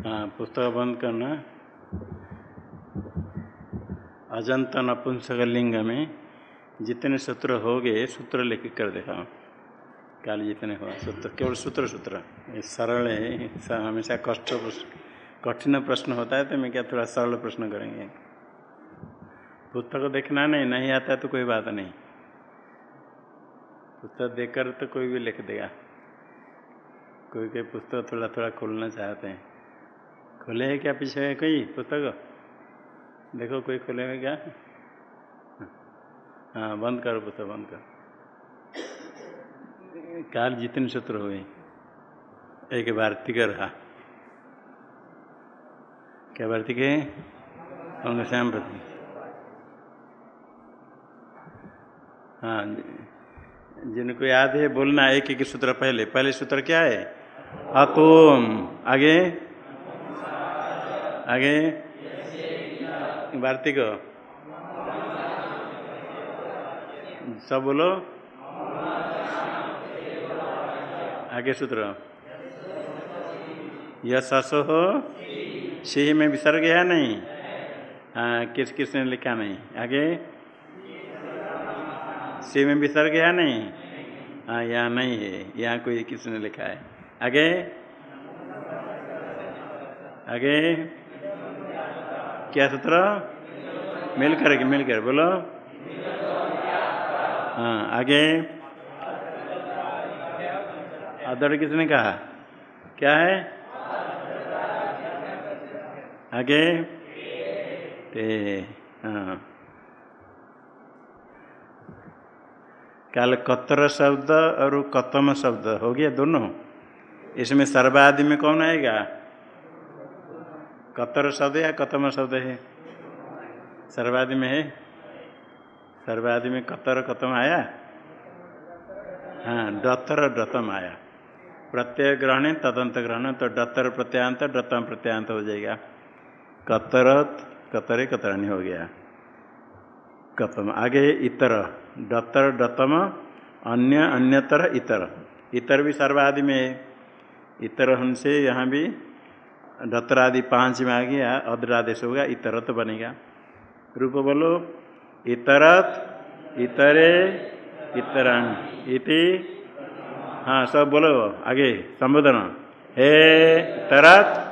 हाँ पुस्तक बंद करना। अजंत नपुंसक लिंग में जितने सूत्र हो गए, सूत्र लिख कर दिखाओ काल जितने हो सूत्र, केवल सूत्र सूत्र। सरल है हमेशा कष्ट, कठिन प्रश्न होता है तो मैं क्या थोड़ा सरल प्रश्न करेंगे। पुस्तक देखना नहीं नहीं आता तो कोई बात नहीं। पुस्तक देखकर तो कोई भी लिख देगा। कोई कोई पुस्तक थोड़ा थोड़ा खोलना चाहते हैं। खोले है क्या पीछे है कोई पुस्तक? देखो कोई खुले है क्या? हाँ बंद करो पुस्तक, बंद करो। काल जितने सूत्र हुए, एक वार्तिक रहा। क्या है अंग श्याम प्रति हाँ जिनको याद है, बोलना एक एक सूत्र पहले। पहले सूत्र क्या है? अतोम। आगे? आगे। वार्तिक सब बोलो। आगे सूत्र। यश हो। सी में विसर्ग है नहीं? हाँ किस किस ने लिखा नहीं? आगे। सी में विसर्ग है नहीं? हाँ यहाँ नहीं है। यहाँ कोई किसने लिखा है? आगे। आगे। क्या सूत्र? मिलकर के मिलकर बोलो। हाँ आगे। अदर किसने कहा? क्या है? आगे। ते हाँ। काल कतर शब्द और कतम शब्द हो गया दोनों। इसमें सर्वादि में कौन आएगा? कतर शब्द या कतम शब्द है? सर्वादि में है। सर्वादि में कतर कतम आया? हाँ डतर डतम आया। प्रत्यय ग्रहण तदंत ग्रहण तो डतर प्रत्यांत डतम प्रत्यांत हो जाएगा। कतरत, कतरे कतरानी हो गया। कतम, आगे इतर, डतर डतम, अन्य, अन्यतर इतर। इतर भी सर्वादि में इतर हमसे यहाँ भी डतरादि पाँच में आ गया, अद्रादेश होगा, इतरत बनेगा। रूप बोलो, इतरत, इतरे इतरण इति हाँ सब बोलो, आगे, संबोधन। हे तरत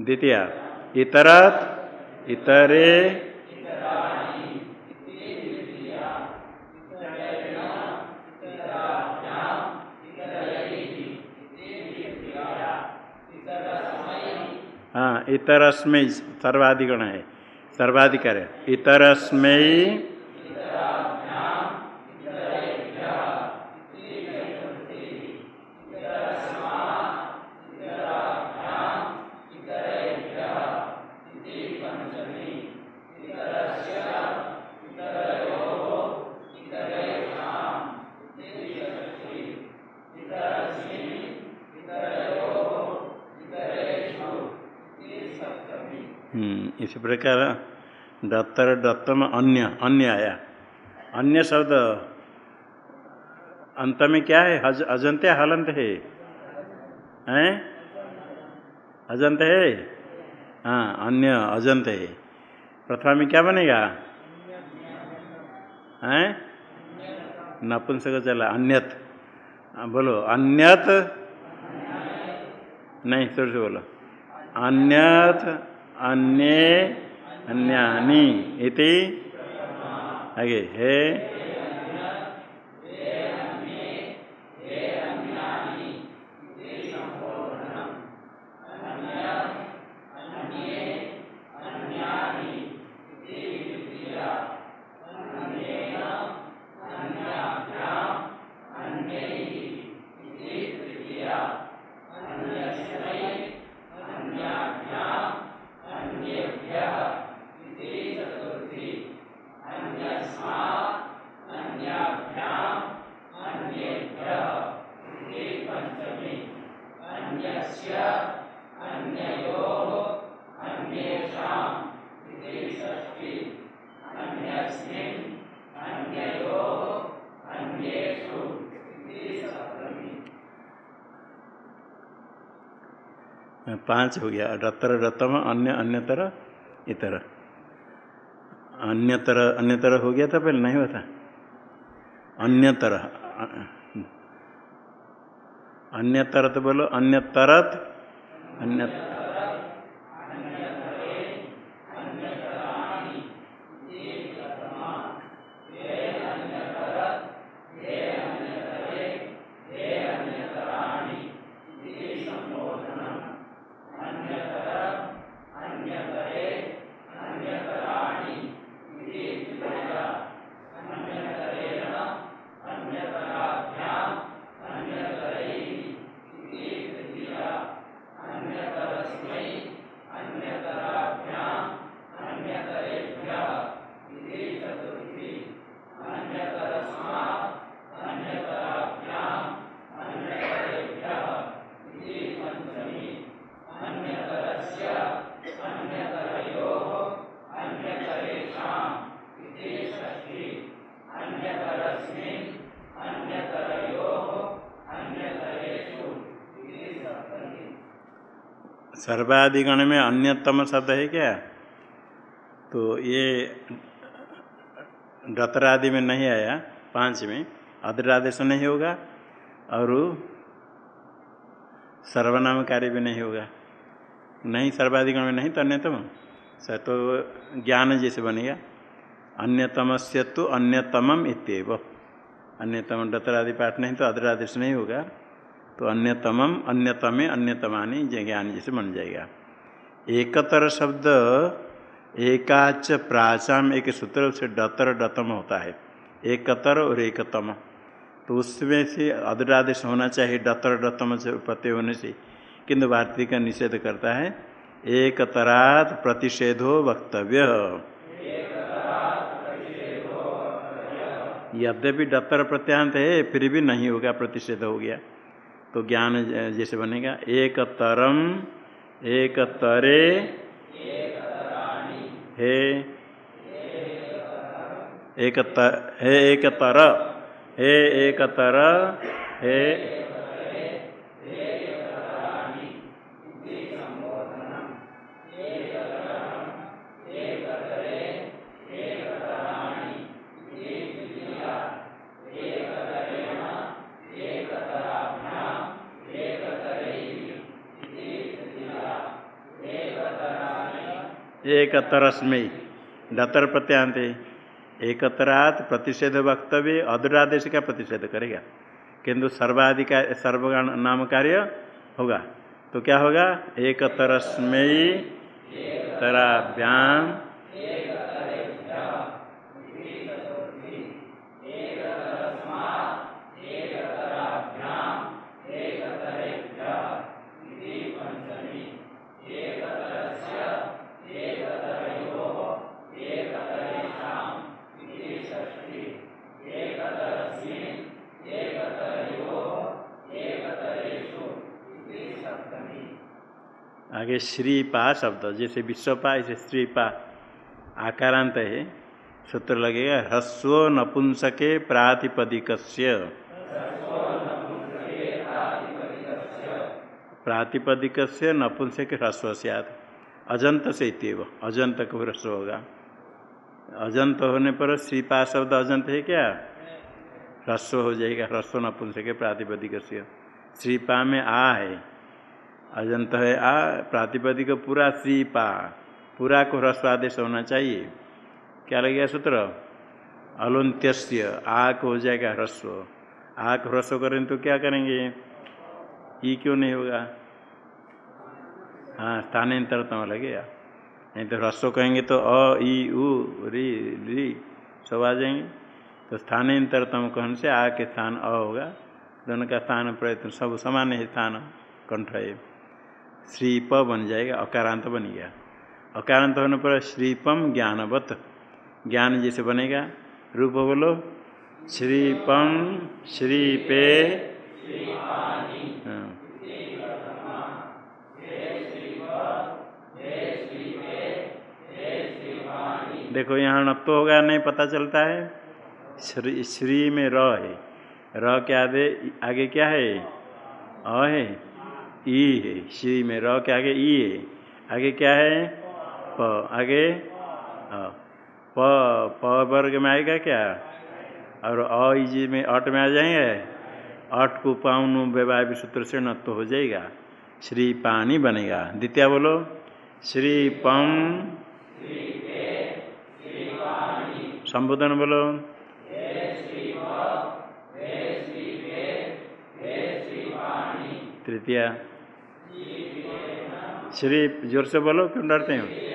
द्वितीय, इतरत, इतरे इतरस्मय सर्वाधिगण है सर्वाधिकार है। इतरस्मय इसी प्रकार डतर डतम अन्य अन्य आया अन्य शब्द अंत में क्या है? हज, अजंत हलंत है। हैं? अजंत है? हाँ अन्य, अजंत है। प्रथमा में क्या बनेगा? हैं? नपुंसक चला अन्यत। बोलो, अन्यत? नहीं सुर से बोलो। अन्यत अन्य अन्यानी इति। आगे है। पाँच हो गया, रतर रतम, अन्य अन्यतर, इतर। अन्यतर अन्यतर हो गया था पहले, नहीं हुआ था। अन्यतर अन्यतर तो बोलो अन्य तरत अन्य सर्वाधिगण में अन्यतम शब्द है क्या? तो ये डतरादि में नहीं आया, पाँच में। अद्रादेश नहीं होगा, और सर्वनाम कार्य भी नहीं होगा। नहीं सर्वाधिगण में नहीं तो अन्यतम। स तो ज्ञान जैसे बनेगा। अन्यतम से तो अन्यतमम इतव अन्यतम डतरादि पाठ नहीं तो अद्रादेश नहीं होगा। तो अन्यतमम, अन्यतमे, अन्यतमानी ज्ञान जैसे बन जाएगा। एकतर शब्द, एकाच प्राचाम, एक सूत्र से डतर डतम होता है। एकतर और एकतम। तो उसमें से अदरादेश होना चाहिए डतर डतम से प्रत्यय होने से। किंतु भारतीय का निषेध करता है एक तरात प्रतिषेधो वक्तव्य। यद्यपि डतर प्रत्यांत है, फिर भी नहीं होगा, प्रतिषेध हो गया। तो ज्ञान जैसे बनेगा एक तरम एक तरे हे एक तर हे एक तर हे एक तर हे एक तरस्मय डतर प्रत्यांत। एकतरात प्रतिषेध वक्तव्य अदुरादेश का प्रतिषेध करेगा। किंतु सर्वाधिका सर्वगण नाम कार्य होगा। तो क्या होगा? एक तरस्मयी तराभ्याम आगे श्रीपा शब्द, जैसे विश्वपा ऐसे श्रीपा आकारांत है। सूत्र लगेगा, ह्रस्व नपुंसके प्रातिपदिक प्रातिपदिक से नपुंसक ह्रस्व सियाद अजंत से इतव अजंत को ह्रस्व होगा। अजंत होने पर श्रीपा शब्द अजंत है क्या? ह्रस्व हो जाएगा, ह्रस्व नपुंसक प्रातिपदिक श्रीपा में आ है। अजंत है, आ, प्रातिपदिक पूरा सी पा पूरा को ह्रस्व आदेश होना चाहिए। क्या लगेगा सूत्र? अलुंत्यस्य आक हो जाएगा ह्रस्व। आक ह्रस्व करें तो क्या करेंगे? ई क्यों नहीं होगा? हाँ स्थानांतरतम लगेगा नहीं तो ह्रस्व कहेंगे तो अ ई उ, री री, सब आ जाएँगे। तो स्थानांतरतम कहने से आ के स्थान अ होगा। दोनों का स्थान प्रयत्न सब समान है स्थान कंठ है। श्रीप बन जाएगा, अकारांत बन गया। अकारांत होने पर श्रीपम ज्ञानवत, ज्ञान जैसे बनेगा। रूप बोलो, श्रीपम, श्रीपे हाँ। देखो, यहाँ नत्व होगा, नहीं पता चलता है। श्री श्री में र है। र के आगे आगे क्या है? अ है। ई है, श्री में र के आगे ई है। आगे क्या है? प। आगे? प। प वर्ग में आएगा क्या? और अजी में अट में आ जाएँगे? अट को पाउन व्यवहार सूत्र से न तो हो जाएगा। श्री पानी बनेगा। द्वितीय बोलो। श्री पम संबोधन बोलो। तृतीय। श्री ज़ोर से बोलो क्यों डरते हैं?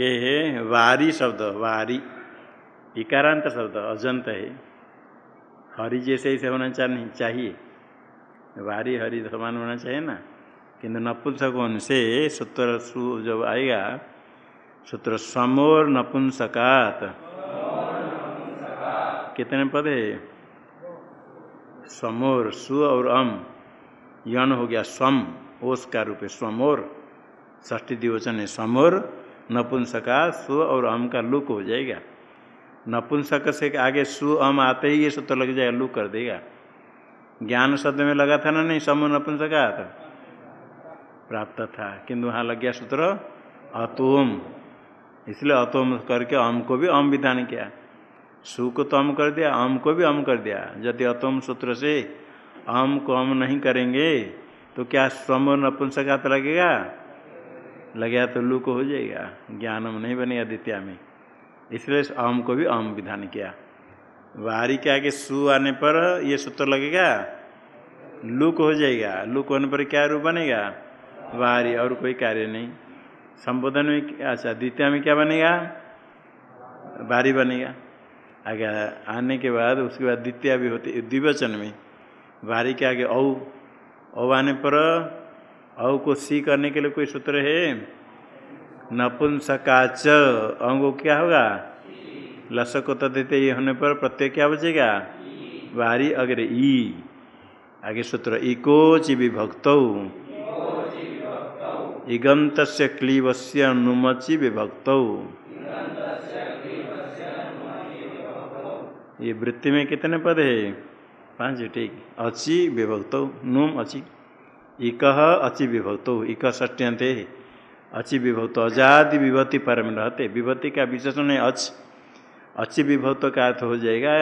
आगे है, वारी शब्द, वारी। इकारांत शब्द, अजंत है। हरि जैसे ऐसे होना चाहिए चाहिए। वारी हरि समान होना चाहिए ना। किंतु नपुंसक होने से सूत्र सु, जब आएगा, सूत्र समोर नपुंसकात। कितने पद है? समोर, सु और अम। यन हो गया स्वम ओस का रूप है स्वमोर ष्टी दिवचन है समोर। नपुंसका सु और अम का लुक हो जाएगा। नपुंसक से आगे सु अम आते ही ये सूत्र लग जाएगा, लुक कर देगा। ज्ञान शब्द में लगा था ना, नहीं समूह नपुंसका था प्राप्त था। किंतु वहाँ लग गया सूत्र, अतोम। इसलिए अतोम करके अम को भी अम विधान किया। सु को तो अम कर दिया अम को भी अम कर दिया। यदि अतोम सूत्र से अम को अम नहीं करेंगे तो क्या स्वम नपुंसकात लगेगा? लगे तो लू को हो जाएगा। ज्ञानम नहीं बनेगा द्वितीय में। इसलिए आम को भी आम विधान किया। वारी के आगे सु आने पर ये सूत्र लगेगा लुक हो जाएगा। लुक होने पर क्या रूप बनेगा? वारी, और कोई कार्य नहीं। संबोधन में अच्छा द्वितीय में क्या बनेगा? वारी बनेगा। आगे आने के बाद, उसके बाद द्वितीय भी होती द्विवचन में। वारी के आगे औ आने पर औ को सी करने के लिए कोई सूत्र है? नपुंसकाच। अंगो क्या होगा? लसक को देते ये होने पर प्रत्यय क्या बचेगा? वारी अग्र, ई। आगे सूत्र इकोच विभक्त इगंत क्लीव से अनुमचि विभक्त। ये वृत्ति में कितने पद है? पाँच, ठीक। अचि विभक्त, नुम, अचि। इक अचि विभक्त इक ष्टियंत अचि विभक्त अजादि विभूति पर में रहते। विभूति का विशेषण है अच अचि विभक्त का अर्थ हो जाएगा,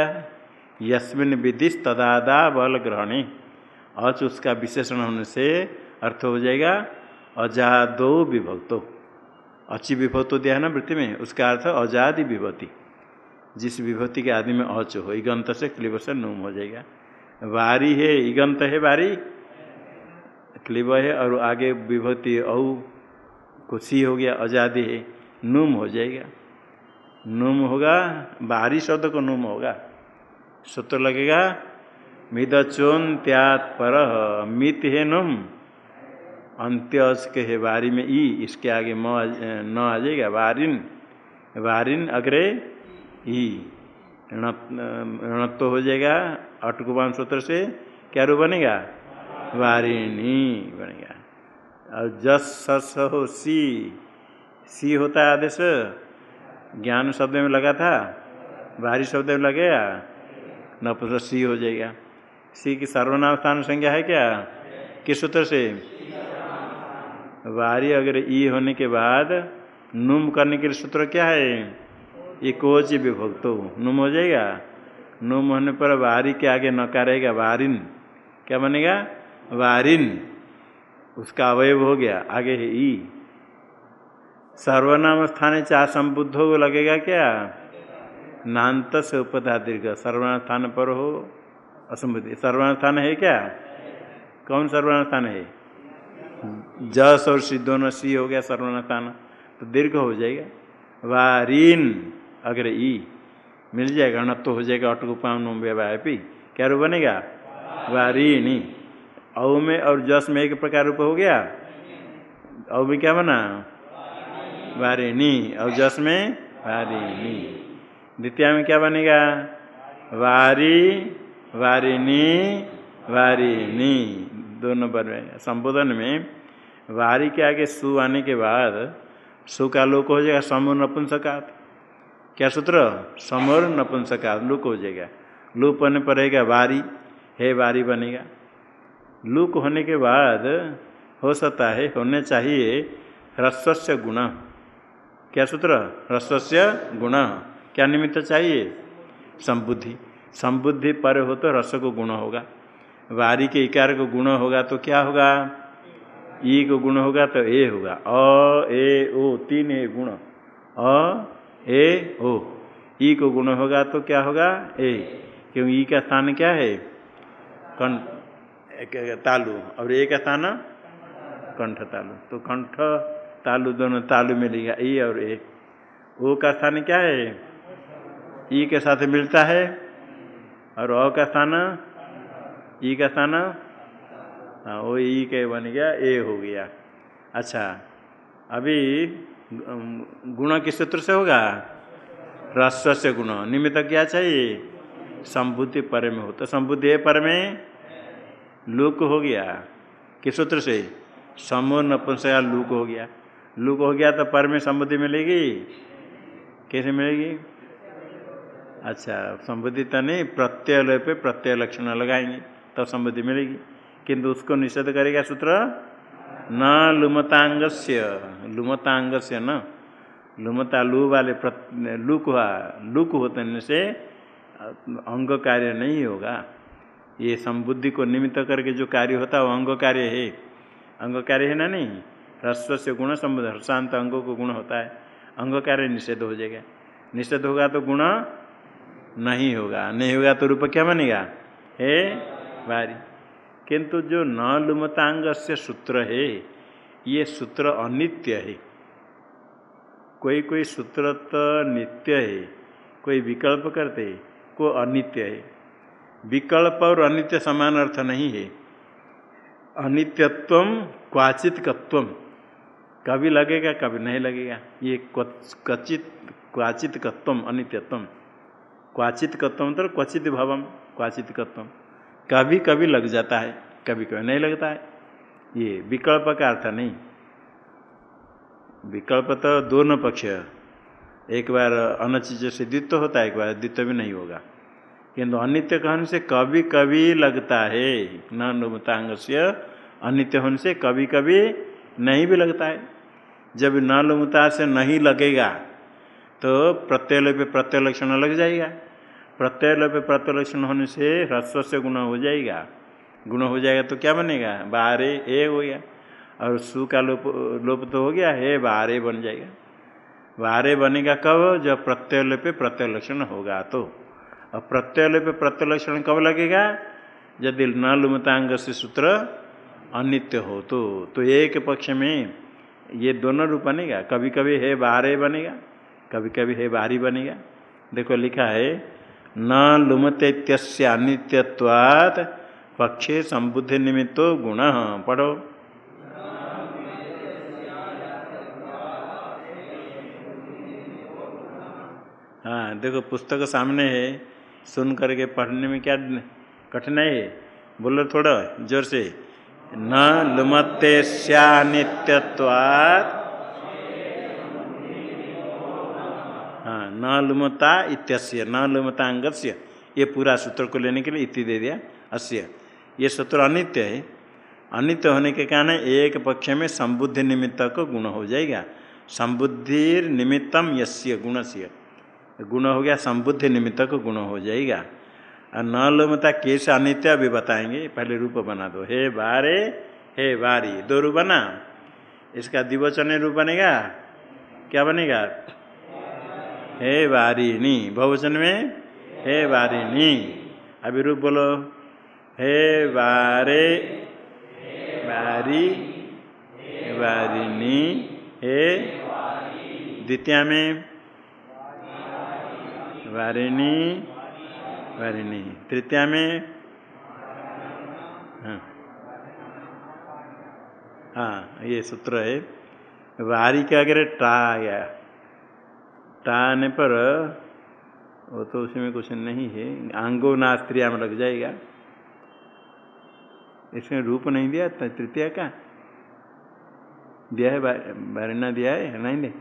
यस्मिन विधि तदादा बल ग्रहणी अच, उसका विशेषण होने से अर्थ हो जाएगा, अजादो विभक्तो अचि विभक्तो दिया है ना वृत्ति में? उसका अर्थ अजादि विभूति जिस विभूति के आदि में अच हो, इगंत से क्लिब से नुम हो जाएगा। वारी है, इगंत है वारी। क्लिब है और आगे विभूति औ को सी हो गया, आज़ादी है। नुम हो जाएगा। नुम होगा, बाहरी शब्द को नुम होगा। सूत्र लगेगा, मिदचोन त्यात पर मित है नुम। अंत्य के है बारी में ई, इसके आगे म, न आ जाएगा वारिन वारिन अग्रे ई। ऋणत्व हो जाएगा, अटकुबान सूत्र से। क्या रूप बनेगा? वारिणी बन बनेगा और जस सस हो सी। सी होता है आदेश। ज्ञान शब्द में लगा था। बाहरी शब्द में लगेगा न पुत्र सी हो जाएगा। सी की सर्वनाम स्थान संज्ञा है क्या? किस सूत्र से? वारी अगर ई होने के बाद नुम करने के लिए सूत्र क्या है? ये कोच विभक्त। नुम हो जाएगा। नुम होने पर वारी के आगे नकारेगा वारिन। क्या बनेगा? वारिन, उसका अवयव हो गया, आगे है ई। सर्वनाम स्थान चार संबुद्ध हो लगेगा क्या? नान्त से उपधा दीर्घ, सर्वनाम स्थान पर हो, असंबुद्धि। सर्वनाम स्थान है क्या? कौन सर्वनाम स्थान है? जस और सी, दोनों सी हो गया सर्वनाम स्थान तो दीर्घ हो जाएगा। वारीन, अग्र ई, मिल जाएगा न तो हो जाएगा अटकुपाम व्यवापी क्या रूप बनेगा? वारिणी औ में और जस में एक प्रकार रूप हो गया? औ में क्या बना? वारिणी। और जस में? वारिणी। द्वितीय में क्या बनेगा? वारी, वारिणी वारिणी। दोनों बनेगा। संबोधन में वारी के आगे सु आने के बाद सु का लोक हो जाएगा समूह नपुंसकात। क्या सूत्र? समूह नपुंसकात। लुक हो जाएगा। लुप होने पर रहेगा वारी। हे वारी बनेगा। लुक होने के बाद हो सकता है, होने चाहिए ह्रस्व गुण। क्या सूत्र? ह्रस्व गुण। क्या निमित्त चाहिए? संबुद्धि। संबुद्धि पर हो तो रस को गुण होगा। वारी के इकार को गुण होगा तो क्या होगा? ई को गुण होगा तो ए होगा। अ, ए, ओ, तीन ए गुण। अ, ए, ओ। ई को गुण होगा तो क्या होगा? ए। क्यों? ई का स्थान क्या है? कंठ तालु, और एक स्थान कंठ तालु। तो कंठ, तालु दोनों तालु मिलेगा, ई और ए। ओ का स्थान क्या है? ई के साथ मिलता है, और अ का स्थान? ई का स्थान? हाँ वो ई के बन गया, ए हो गया। अच्छा अभी गुण किस सूत्र से होगा? ह्रस्व से गुण। निमित्त क्या चाहिए? संबुद्धि पर में हो। तो संबुद्धि पर में लुक हो गया। किस सूत्र से? समूह नपुंसका लुक हो गया। लुक हो गया तो पर में संबुद्धि मिलेगी? कैसे मिलेगी? अच्छा संबुद्धि तो नहीं प्रत्यय पे प्रत्यय लक्षण लगाएँगे, तब तो संबुद्धि मिलेगी। किंतु उसको निषेध करेगा सूत्र? न लुमतांग से लुमतांग से न। लुमता लू वाले लुक हुआ। लुक होते से अंग कार्य नहीं होगा। ये संबुद्धि को निमित्त करके जो कार्य होता है, वो अंग कार्य है। अंग कार्य है ना नहीं? ह्रस्व से गुण संबुद्ध शांत अंगों को गुण होता है। अंग कार्य निषेध हो जाएगा। निषेध होगा तो गुण नहीं होगा। नहीं होगा तो रूप क्या बनेगा? हे? भारी किंतु जो न लुमतांग से सूत्र है, ये सूत्र अनित्य है। कोई कोई सूत्र तो नित्य है, कोई विकल्प करते को अनित्य है। विकल्प और अनित्य समान अर्थ नहीं है। अनित्यत्व क्वाचित कत्व कभी लगेगा, कभी नहीं लगेगा। ये क्वचित, क्वाचित कत्व अनित्यत्व क्वाचित कत्व तो क्वचित भवम, क्वाचित कत्व कभी कभी लग जाता है, कभी कभी नहीं लगता है। ये विकल्प का अर्थ नहीं। विकल्प तो दोनों पक्ष एक बार अनचिज से द्वित्व होता है, एक बार द्वित्व भी नहीं होगा। किंतु अनित्य कहने से कभी कभी लगता है। न लुमतांग से अनित्य होने से कभी कभी नहीं भी लगता है। जब न लुमता से नहीं लगेगा तो प्रत्यय पे लग जाएगा। प्रत्यय पे प्रत्यय लक्षण होने से ह्रस्व से गुण हो जाएगा। गुण हो जाएगा तो क्या बनेगा? बारे ए हो गया। और सु का लोप लोप तो हो गया, है बारे बन जाएगा। बारे बनेगा कब? जब प्रत्यय पे होगा तो। और प्रत्यय पे प्रत्यय लक्षण कब लगेगा? यदि न लुमतांग से सूत्र अनित्य हो तो। तो एक पक्ष में ये दोनों रूप बनेगा। कभी कभी है बारे बनेगा कभी कभी है बारी बनेगा। देखो लिखा है, न लुमते अनित्यवाद पक्षे संबुद्धि निमित्तो गुण। पढ़ो। हाँ देखो पुस्तक सामने है सुन करके पढ़ने में क्या कठिनाई है? बोलो थोड़ा, ज़ोर से। न लुमते नित्यवाद हाँ न लुमता इत्यस्य, न लुमतांगस्य ये पूरा सूत्र को लेने के लिए इति दे दिया, अस्य। ये सूत्र अनित्य है। अनित्य होने के कारण एक पक्ष में संबुद्धि निमित्त को गुण हो जाएगा। संबुद्धि निमित्तम यस्य गुण से गुण हो गया, संबुद्धि निमित्त को गुण हो जाएगा। और न लोमता कैसे अनित्य अभी बताएँगे, पहले रूप बना दो। हे बारे, हे बारी, दो रूप बना। इसका दिवचन रूप बनेगा? क्या बनेगा? हे वारिणी बहुवचन में? हे वारिणी अभी रूप बोलो। हे वारे वारी वारिणी हे द्वितीय में? वारिणी वारिणी। तृतीया में हाँ। हाँ ये सूत्र है। वारी के अगर टा आ गया टा आने पर, वो तो उसमें कुछ नहीं है। आंगो नास्त्रिया में लग जाएगा। इसमें रूप नहीं दिया तृतीया का। दिया है बारिना दिया है, नहीं दे,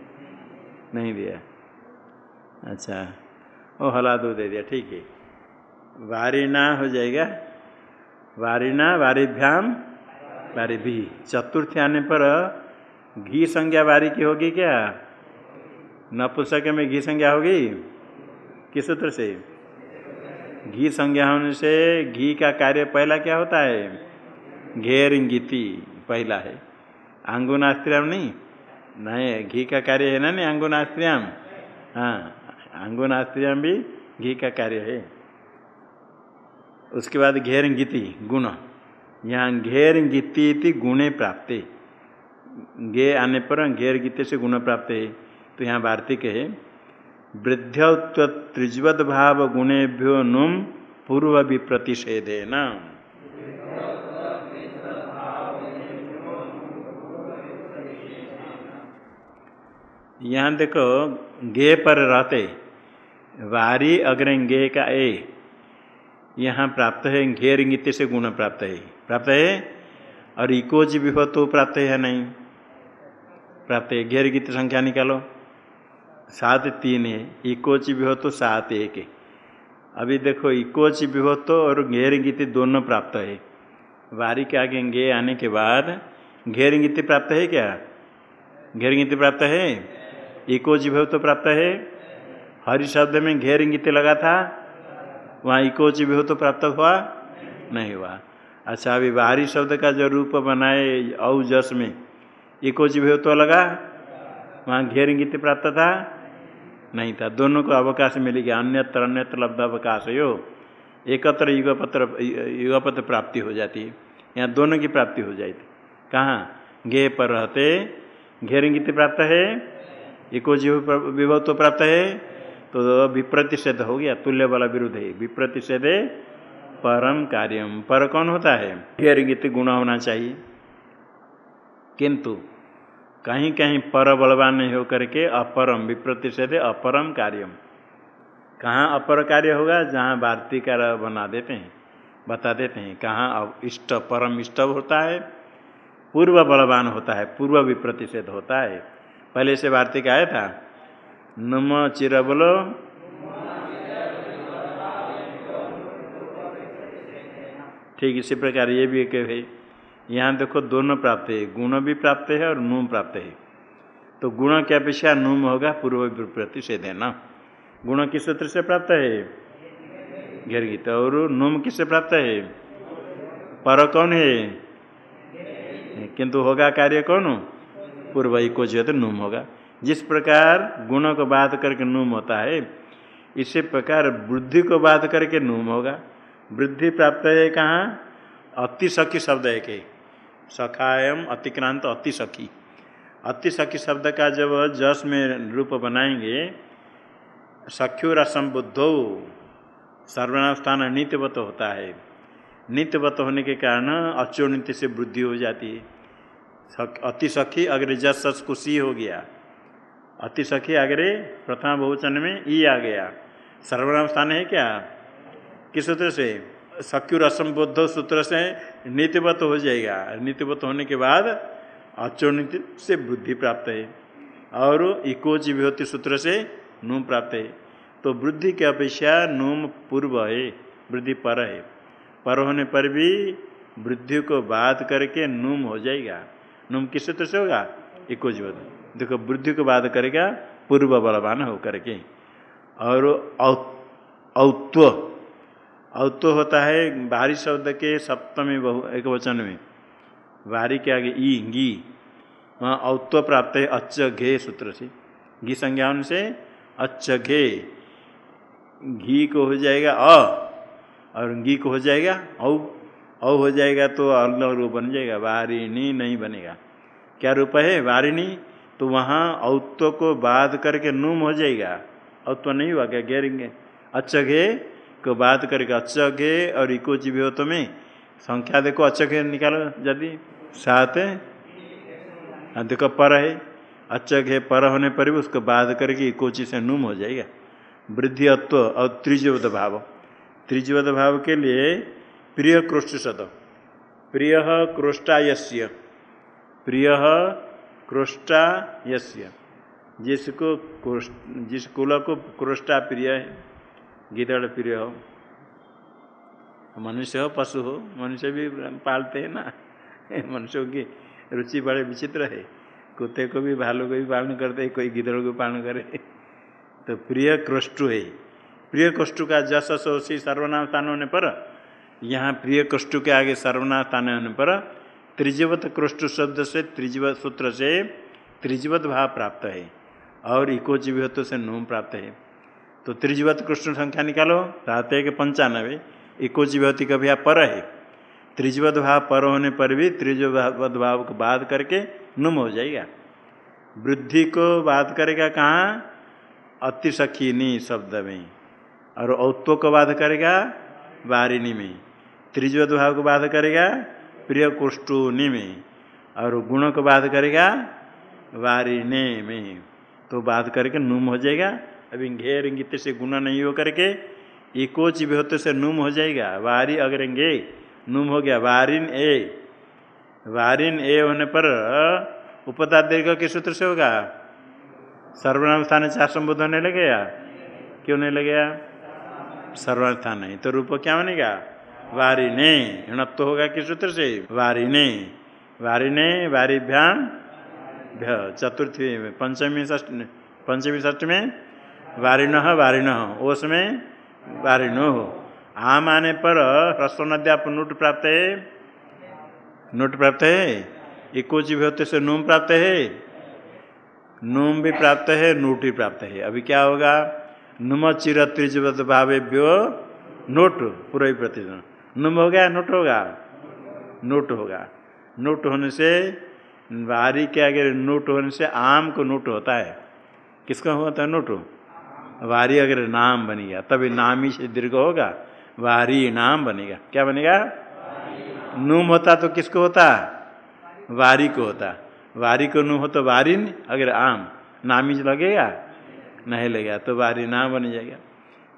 नहीं दिया। अच्छा। वो हला दो दे दिया, ठीक है। वारिना हो जाएगा। वारिना वारिभ्याम वारी भी। चतुर्थी आने पर घी संज्ञा वारी की होगी क्या? नपुस्तक में घी संज्ञा होगी? किस सूत्र से? घी संज्ञा होने से घी का कार्य पहला क्या होता है? घेर इंगिति, पहला है। आंगुनास्त्रियाम नहीं? नहीं, घी का कार्य है ना, नहीं आंगुनास्त्रियाम हाँ। आंगुनास्त्रियाम भी, घी का कार्य है। उसके बाद घेर गीति, गुण। यहाँ घेर गीति गुणे प्राप्त। गे आने पर घेर गीते से गुण प्राप्त है। तो यहाँ वार्तिक है। वृद्ध त्रिज्वद भाव गुणेभ्यो नुम पूर्व विप्रतिषेधे न यहाँ देखो गे पर रहते। वारी अग्र गे का ए। यहाँ प्राप्त है, घेर इंगित से गुण प्राप्त है। प्राप्त है? और इकोज भी हो तो प्राप्त है नहीं? प्राप्त है। घेर गीत संख्या निकालो। सात तीन है। इकोच भी हो तो सात एक है। अभी देखो इकोच भी हो तो और घेर गीत दोनों प्राप्त है। वारी के आगे गे आने के बाद घेर गीत प्राप्त है क्या? घेर गीत प्राप्त है? इको जीव तो प्राप्त है। हरि शब्द में घेर इंगित लगा था। वहाँ इको जीव तो प्राप्त हुआ? नहीं हुआ। अच्छा अभी बाहरी शब्द का जो रूप बनाए औ जस में इको जीव तो लगा? वहाँ घेर इंगित प्राप्त था? नहीं था। दोनों को अवकाश मिल अन्यत्र अन्यत्र लब्ध अवकाश यो। एकत्र युगपत्र युगपत्र प्राप्ति हो जाती। है यहाँ दोनों की प्राप्ति हो जाती कहाँ? गे पर रहते। घेर प्राप्त है। इको जीव विभव तो प्राप्त है। तो विप्रतिषेध हो गया, तुल्य वाला विरुद्ध है। विप्रतिषेध परम कार्यम। पर कौन होता है? फिर गीत गुण होना चाहिए। किंतु कहीं कहीं पर बलवान नहीं हो करके अपरम, विप्रतिषेध अपरम कार्यम। कहाँ अपर कार्य होगा? जहाँ भारती वार्तिकार बना देते हैं, बता देते हैं। कहाँ इष्ट, परम इष्ट होता है, पूर्व बलवान होता है, पूर्व विप्रतिषेध होता है। पहले से वार्तिक आया था नम चिर बोलो ठीक, इसी प्रकार ये भी एक है। यहाँ देखो दोनों प्राप्त है। गुण भी प्राप्त है और नूम प्राप्त है। तो गुण की अपेक्षा नूम होगा, पूर्व प्रतिषेध है ना गुण किस सूत्र से प्राप्त है? घेर गीत। और नूम किससे प्राप्त है? पर कौन है? किंतु होगा कार्य कौन? पूर्व को जो तो नूम होगा। जिस प्रकार गुणों को बात करके नूम होता है, इसी प्रकार वृद्धि को बात करके नूम होगा। वृद्धि प्राप्त है कहाँ? अति सखी शब्द है के सखायम अतिक्रांत अति सखी। अति सखी शब्द का जब जस में रूप बनाएँगे, सख्युर असंबुद्धो सर्वनाम स्थान नित्यवत होता है। नित्यवत होने के कारण अचोनित्य से वृद्धि हो जाती है। अति सखी अग्रे जस सस कुशी हो गया। अति सखी अग्रे प्रथम बहुवचन में ई आ गया। सर्वनाम स्थान है क्या? किस सूत्र से? सख्यु असंबुद्ध सूत्र से नीतिवत हो जाएगा। नीतिवत होने के बाद अचोनित से बुद्धि प्राप्त है और इकोच विभूति सूत्र से नूम प्राप्त है। तो वृद्धि की अपेक्षा नूम पूर्व है वृद्धि पर है। पर होने पर भी वृद्धि को बात करके नूम हो जाएगा। नूम किस सूत्र से होगा? इकोज देखो वृद्धि को बात करेगा, पूर्व बलवान होकर के। और औत्व। औत्व होता है बाहरी शब्द के सप्तमी बहु, एक वचन में। बाहरी के आगे ई, गी। वहाँ औत्व प्राप्त है अच्छ घे सूत्र से। घी संज्ञान से अच्छ घे घी को हो जाएगा अ, और घी को हो जाएगा औ। औ हो जाएगा तो अलग रूप बन जाएगा वारिणी नहीं बनेगा। क्या रूप है? वारिणी तो वहाँ औत्व को बाध करके नुम हो जाएगा। औत्व नहीं हुआ क्या? घेरेंगे अच्छे को बात करके अच्छे और इको जीवित में संख्या देखो अच्छे निकालो यदि सात देखो, पर है। अच्छे पर होने पर भी उसको बाध करके इकोची से नुम हो जाएगा। वृद्धि अत्व और त्रिजीवत भाव। त्रिजीवत भाव के लिए प्रिय क्रोष्ट शत प्रिय क्रोष्टा यस्य प्रिय क्रोष्टा यस्य। जिसको जिस कुल को क्रोष्टा प्रिय है, गिदड़ प्रिय हो। मनुष्य हो, पशु हो, मनुष्य भी पालते हैं ना। मनुष्यों की रुचि बड़े विचित्र है। कुत्ते को भी, भालू को भी पालन करते हैं, कोई गिदड़ को पालन करे। तो प्रिय कृष्टु है। प्रिय कृष्टु का जस सोशी सर्वनाम स्थान होने पर, यहाँ प्रिय कृष्टु के आगे सर्वनाम स्थान होने पर त्रिजीवत कृष्टु शब्द से त्रिजीवत सूत्र से त्रिजीवत भाव प्राप्त है और इको जीवित से नूम प्राप्त है। तो त्रिजीवत कृष्ण संख्या निकालो सात एक पंचानबे इको जीवती का भी पर है। त्रिजीवत भाव पर होने पर भी त्रिजीवत भाव को बाध करके नुम हो जाएगा। वृद्धि को बात करेगा कहाँ? अतिशखीनी शब्द में। और औत्व को बाध करेगा वारिणी में। त्रिजवत भाव को बाध करेगा प्रिय कुष्टुनी में और गुणों को बाध करेगा वारिणे में तो बाध करके नुम हो जाएगा। अभी घेर गीत से गुण नहीं हो करके इकोच होते से नुम हो जाएगा। वारी अग्रंगे, नुम हो गया। वारिन ए। वारिन ए होने पर उपता दीर्घ किस सूत्र से होगा। सर्वनाम स्थान चार संबोध होने लगेगा। क्यों नहीं लगेगा? सर्वनाम स्थान नहीं। तो रूप क्या बनेगा? वारिने। णत्व होगा किस सूत्र से? वारिने। वारिने वारिभ्याम भ्य। चतुर्थी, पंचमी ष्ठ पंचमी ष्ठ में वारिण वारिण ओस में वारिणो हो आम आने पर ह्रस्व नद्याप नोट प्राप्त है। नोट प्राप्त है? इकोची भी होते से नूम प्राप्त है? नूम भी प्राप्त है, नोट भी प्राप्त है। अभी क्या होगा? नुम चिर त्रिजवत भावेभ्यो नोट पूरा प्रतिदिन। नुम हो गया, नोट होगा? नोट होगा। नोट होने से, बारी के आगे नोट होने से आम को नोट होता है। किसका होता है नोट? वारी अगर नाम बन गया तभी नाम से दीर्घ होगा वारी नाम बनेगा। क्या बनेगा? नूम होता तो किसको होता? वारी को होता। वारी को नूम हो तो वारिन अगर आम, नामी लगेगा? नहीं लगेगा तो वारी नाम बन जाएगा।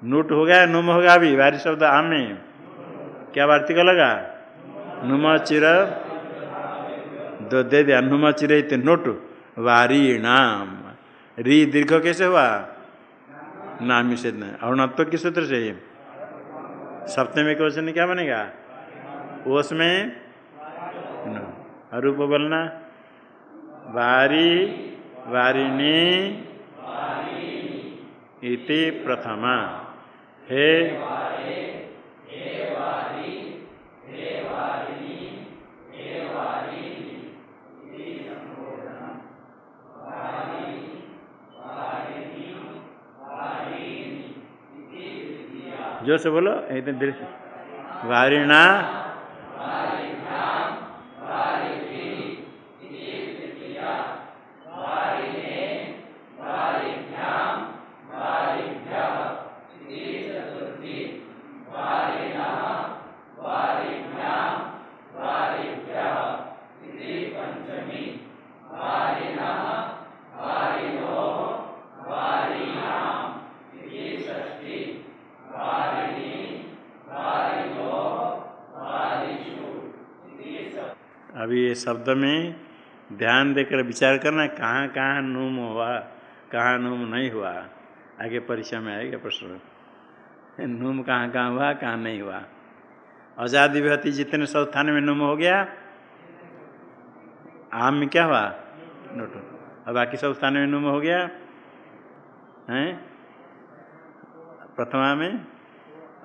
नोट हो गया, नुम होगा अभी वारी शब्द आम में क्या वार्तिक लगा नुम चिर। दो दे दिया नुम चिर नोट। वारी नाम। री दीर्घ कैसे हुआ? नामी से अरुणत्व किस सूत्र से सप्तमी के वचन क्या बनेगा? ओस में अरूप बोलना। वारी वारिणी इति प्रथमा। हे जो से बोलो एकदम दृश्य। वारिणा शब्द में ध्यान देकर विचार करना, कहाँ कहाँ नूम हुआ, कहाँ नूम नहीं हुआ? आगे परीक्षा में आएगा प्रश्न। नूम कहाँ कहाँ हुआ, कहाँ नहीं हुआ? आज़ादी विभूति जितने स्थान में नूम हो गया। आम में क्या हुआ? नोट। और बाकी सब स्थान में नूम हो गया। हैं? प्रथमा में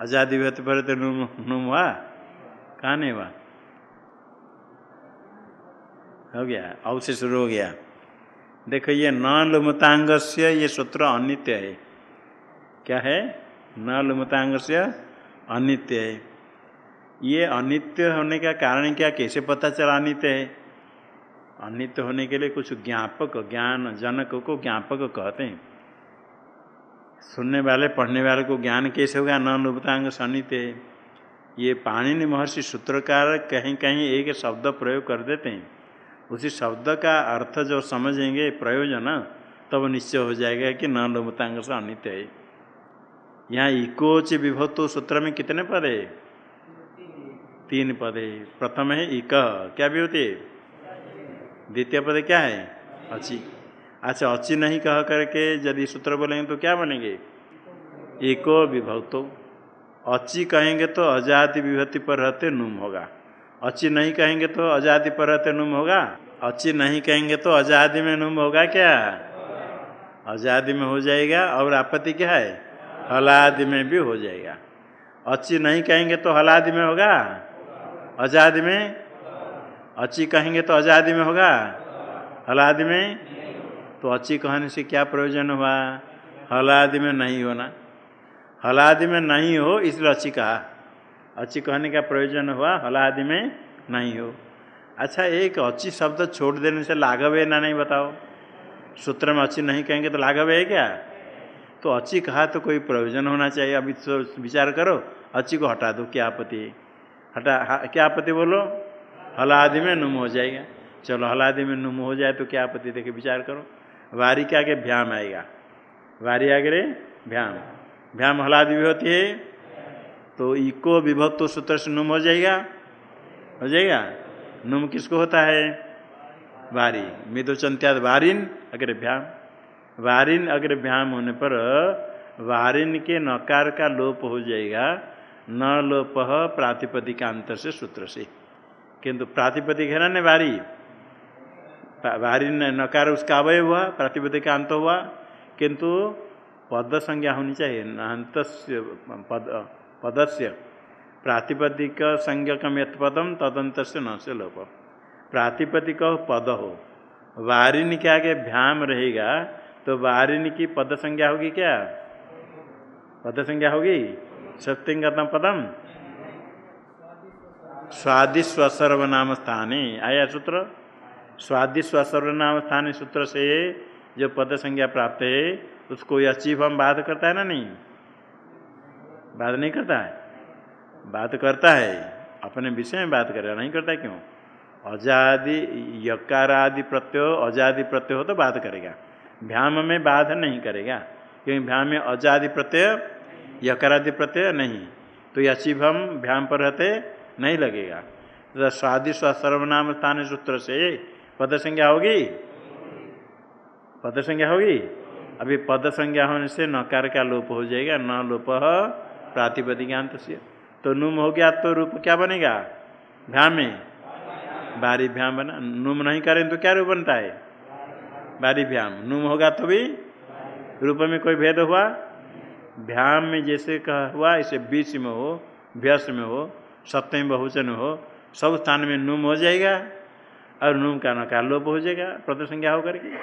आज़ादी विभूति पर तो नूम नूम हुआ? कहाँ नहीं हुआ? हो गया से शुरू हो गया। देखो, ये न लुमतांग से ये सूत्र अनित्य है। क्या है? न लुमतांग से अनित्य है। ये अनित्य होने का कारण क्या? कैसे पता चला अनित्य है? अनित्य होने के लिए कुछ ज्ञापक, ज्ञान, जनक को ज्ञापक कहते हैं। सुनने वाले, पढ़ने वाले को ज्ञान कैसे होगा? न लुभतांग सन्नित ये पाणिनि महर्षि सूत्रकार कहीं कहीं एक शब्द प्रयोग कर देते हैं। उसी शब्द का अर्थ जो समझेंगे, प्रयोजन, तब निश्चय हो जाएगा कि न लोमतांग से अनित्य है। यहाँ इकोच विभक्तो सूत्र में कितने पद है? तीन पद है। प्रथम है इक। क्या विभूति द्वितीय पद क्या है? अची। अच्छा अची नहीं कह करके यदि सूत्र बोलेंगे तो क्या बनेंगे? एको विभक्तो अची कहेंगे तो अजाति विभक्ति पर रहते नुम होगा। अची नहीं कहेंगे तो आज़ादी पर रहते नुम होगा। अची नहीं कहेंगे तो आज़ादी में नुम होगा क्या? आज़ादी में हो जाएगा और आपत्ति क्या है? हलादि में भी हो जाएगा। अच्छी नहीं कहेंगे तो हलादि में होगा? आज़ादी में? अच्छी कहेंगे तो आज़ादी में होगा? हलादि में? तो अच्छी कहने से क्या प्रयोजन हुआ? हलादि में नहीं होना। हलादि में नहीं हो, इसलिए अच्छी कहा। अच्छी कहने का प्रयोजन हुआ हला आदि में नहीं हो। अच्छा एक अच्छी शब्द छोड़ देने से लाघव है ना नहीं बताओ। सूत्र में अच्छी नहीं कहेंगे तो लाघव है क्या? तो अच्छी कहा तो कोई प्रयोजन होना चाहिए। अभी तो विचार करो, अच्छी को हटा दो, क्या आपत्ति हटा क्या आपत्ति बोलो? हलादि में नुम हो जाएगा। चलो, हलादि में नुम हो जाए तो क्या आपत्ति? देखे विचार करो। वारी के आगे भ्याम आएगा। वारी आगे भ्याम। भ्याम हलादि भी होती है तो इको विभक्त सूत्र से नुम हो जाएगा। हो जाएगा? नुम किसको होता है? वारी। मृदुचंत्याद वारिन अग्र भ्याम वारिन अग्र भ्याम होने पर वारिन के नकार का लोप हो जाएगा। न लोप प्रातिपदिकांत से सूत्र से। किंतु प्रातिपदिक है ना वारी? वारी नकार उसका अवय हुआ प्रातिपदिक अंत हुआ। किंतु पद संज्ञा होनी चाहिए। अंत पद पदस्य। प्रातिपदिक संज्ञकम यथ पदम तदंत से न से लोप। प्रातिपदिक पद हो वारिन के आगे भ्याम रहेगा तो वारिन की पद संज्ञा होगी क्या? पद संज्ञा होगी? सत्यंगतम पदम स्वादि स्वसर्वनाम स्थाने आया सूत्र? स्वादि स्वसर्वनाम स्थान सूत्र से जो पद संज्ञा प्राप्त है, उसको चीफ हम बात करता है ना नहीं? बात नहीं करता है। बात करता है, अपने विषय में बात करेगा नहीं करता क्यों? अजादि, यकारादि प्रत्यय, अजादि प्रत्यय हो तो बात करेगा। भ्याम में बाध नहीं करेगा, क्योंकि भ्याम में अजादि प्रत्यय, यकारादि प्रत्यय नहीं। तो यशिभ हम भ्याम पर रहते नहीं लगेगा। तो स्वादि सर्वनाम स्थान सूत्र से पद संज्ञा होगी? पद संज्ञा होगी? अभी पद संज्ञा होने से नकार का लोप हो जाएगा, न लोप प्रातिपदिकांत से। तो नुम हो गया तो रूप क्या बनेगा? भ्याम में बारी भ्याम बना नुम नहीं करें तो क्या रूप बनता है? बारी भ्याम नुम होगा तो भी रूप में कोई भेद हुआ? भ्याम में जैसे कहा हुआ, इसे बीच में हो व्यस में हो सप्तमी बहुचन हो, सब स्थान में नुम हो जाएगा और नुम का नकार लोप हो जाएगा प्रति संज्ञा होकर के।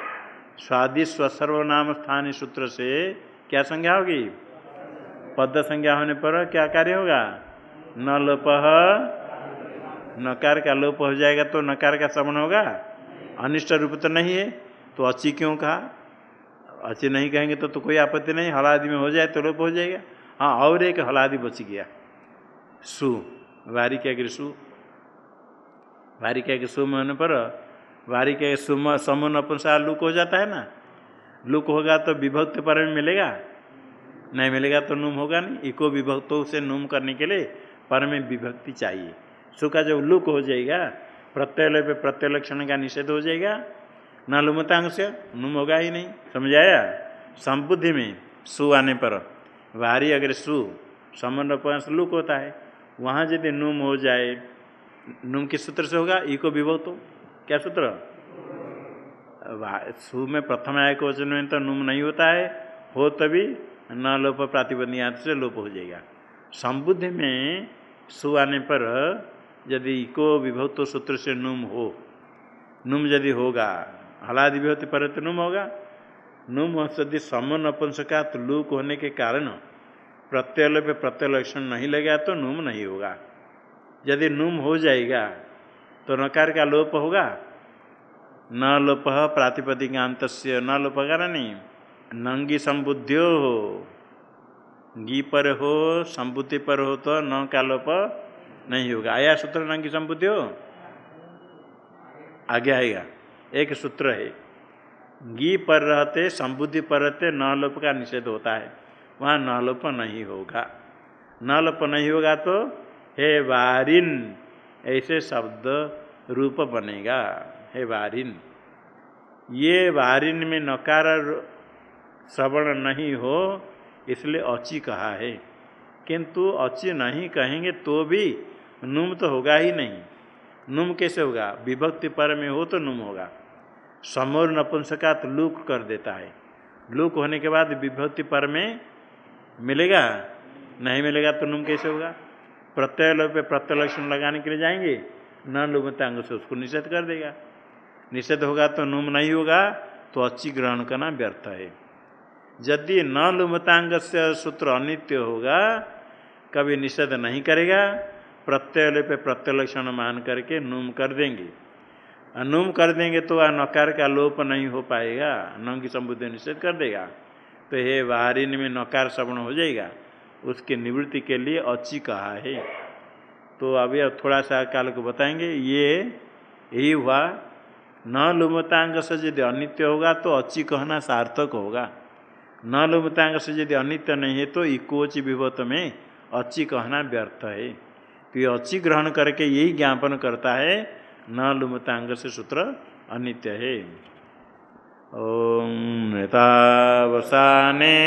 स्वादि स्वसर्वनाम स्थान सूत्र से क्या संज्ञा होगी? पद संज्ञा होने पर क्या कार्य होगा? न लोप नकार का लोप हो जाएगा तो नकार का समन होगा। अनिष्ट रूप तो नहीं है तो अच्छी क्यों कहा? अच्छी नहीं कहेंगे तो, तो कोई आपत्ति नहीं हलादि में हो जाए तो लोप हो जाएगा। हाँ और एक हलादि बच गया। सु वारी के सु। वारी के अग्र सुम होने पर वारी के सुम अपन अपनुसार लुक हो जाता है ना? लुक होगा तो विभक्त पर मिलेगा। नहीं मिलेगा तो नूम होगा नहीं। इको विभक्तों से नूम करने के लिए पर में विभक्ति चाहिए। सु का जब लुक हो जाएगा प्रत्यय पे प्रत्यय लक्षण का निषेध हो जाएगा न लुमतांग से नुम होगा ही नहीं। समझाया? संबुद्धि में सु आने पर वारी अगर सु, समन लुक होता है, वहाँ यदि नुम हो जाए, नुम किस सूत्र से होगा? इको विभक्त। क्या सूत्र? सु में प्रथम आय को वचन में तो नुम नहीं होता है, हो तभी न लोप प्रातिबंधी से लोप हो जाएगा। संबुद्धि में सु आने पर यदि को विभक्त सूत्र से नुम हो, नुम यदि होगा, हलादि विभक्ति पर तो नुम होगा। नुम यदि समन तो लूक होने के कारण प्रत्यय पे प्रत्यय लक्षण नहीं लगा तो नुम नहीं होगा। यदि नुम हो जाएगा तो नकार का लोप होगा। न लोप प्रातिपदिकांत न लोप होगा नहीं? नंगी संबुद्धियो हो, गी पर हो, संबुद्धि पर हो तो न का लोप नहीं होगा। आया सूत्र नंगी संबुद्धि हो? आगे आएगा। एक सूत्र है। गी पर रहते, संबुद्धि पर रहते न लोप का निषेध होता है। वहाँ न लोप नहीं होगा। न लोप नहीं होगा तो हे वारिन, ऐसे शब्द रूप बनेगा। हे वारिन। ये वारिन में नकार श्रवण नहीं हो, इसलिए अची कहा है। किंतु अची नहीं कहेंगे तो भी नुम तो होगा ही नहीं। नुम कैसे होगा? विभक्ति पर में हो तो नुम होगा। समोर नपुंसकात लूक कर देता है। लूक होने के बाद विभक्ति पर में मिलेगा? नहीं मिलेगा तो नुम कैसे होगा? प्रत्यय लोग पे प्रत्यय लक्षण लगाने के लिए जाएँगे। न लुमतांग से उसको निषेध कर देगा। निषेध होगा तो नुम नहीं होगा तो अच्छी ग्रहण करना व्यर्थ है। यदि न लुमतांग से सूत्र अनित्य होगा, कभी निषेध नहीं करेगा, प्रत्यय पे प्रत्यय लक्षण मान करके नुम कर देंगे। अनुम कर देंगे तो वह नकार का लोप नहीं हो पाएगा न की संबुद्धि निषेध कर देगा। तो हे वारिन में नकार श्रवण हो जाएगा, उसकी निवृत्ति के लिए अच्छी कहा है। तो अभी अब थोड़ा सा काल को बताएँगे, ये यही हुआ, न लुमतांग से यदि अनित्य होगा तो अच्छी कहना सार्थक होगा। न लुभतांग से यदि अनित्य नहीं है तो इकोच विभत में अच्छी कहना व्यर्थ है। तो ये अच्छी ग्रहण करके यही ज्ञापन करता है न लुभतांग से सूत्र अनित्य है। ओम नेतावसाने।